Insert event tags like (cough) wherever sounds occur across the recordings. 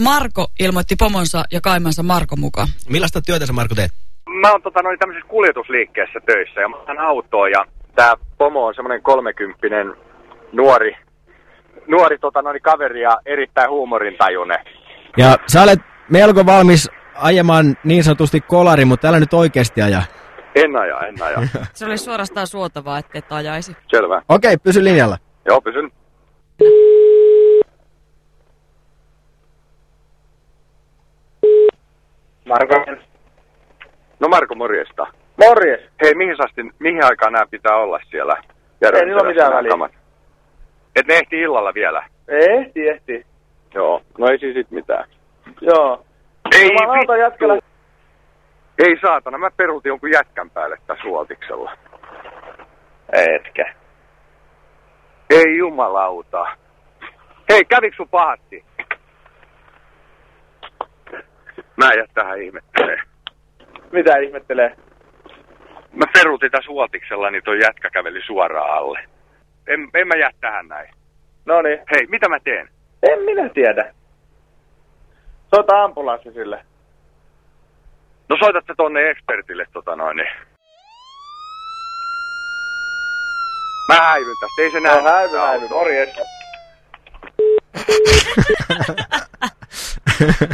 Marko ilmoitti pomonsa ja kaimansa Marko mukaan. Millaista työtä sä Marko teet? Mä oon tota, noin tämmöisessä kuljetusliikkeessä töissä ja mä oon autoa ja tää pomo on semmonen kolmekymppinen nuori, nuori tota, noin kaveri ja erittäin huumorintajuinen. Ja sä olet melko valmis ajamaan niin sanotusti kolari, mutta älä nyt oikeasti aja. En aja, en aja. (laughs) Se oli suorastaan suotavaa, että et ajaisi. Selvä. Okei, pysy linjalla. Joo, pysyn. Marko. No Marko, morjesta. Morjes. Hei, mihin asti, mihin aikaan nämä pitää olla siellä? Ei niillä ole mitään väliä. Kamat. Et ne ehti illalla vielä? Ehti, ehti. Joo. No ei siis sit mitään. Joo. Ei Jumalauta, jätkällä. Ei saatana, mä peruutin jonkun jätkän päälle tässä suoltiksella. Etkä. Ei jumalauta. Hei, kävikö sun pahasti? Mä en jää tähän ihmettelee. Mitä ihmettelee? Mä peruutin tässä huoltiksella, niin toi jätkä käveli suoraan alle. En, en mä jää tähän näin. No niin. Hei, mitä mä teen? En minä tiedä. Soita ambulanssi sille. No soitat sä tonne ekspertille tota noin niin. Mä häivyn tästä, ei se näe. No häivy, häivy. Morjes.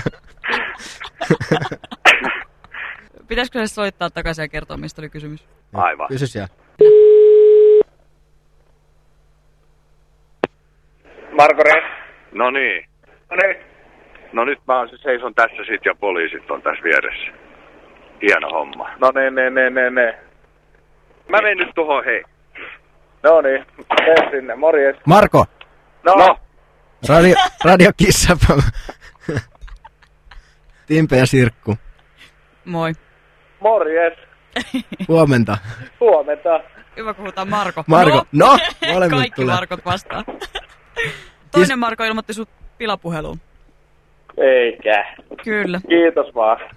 (laughs) (laughs) Pitäisikö se soittaa takaisin ja kertoa, mistä oli kysymys? Aivan. Pysy siellä. Marko Rees. No niin. No niin. No nyt mä oon se seison tässä sit ja poliisit on tässä vieressä. Hieno homma. No niin, ne, ne, ne, ne. Mä menen nyt tuohon, hei. No niin. Mene sinne. Morjes. Marko, No. No, radio, radio Kiss FM. (laughs) Timpe ja Sirkku. Moi. Morjes. (laughs) Huomenta. Huomenta. Hyvä, puhutaan Marko. Marko. No, molemmat (laughs) Kaikki tulee. Markot vastaan. Toinen Marko ilmoitti sut pilapuheluun. Eikä. Kyllä. Kiitos vaan. (laughs)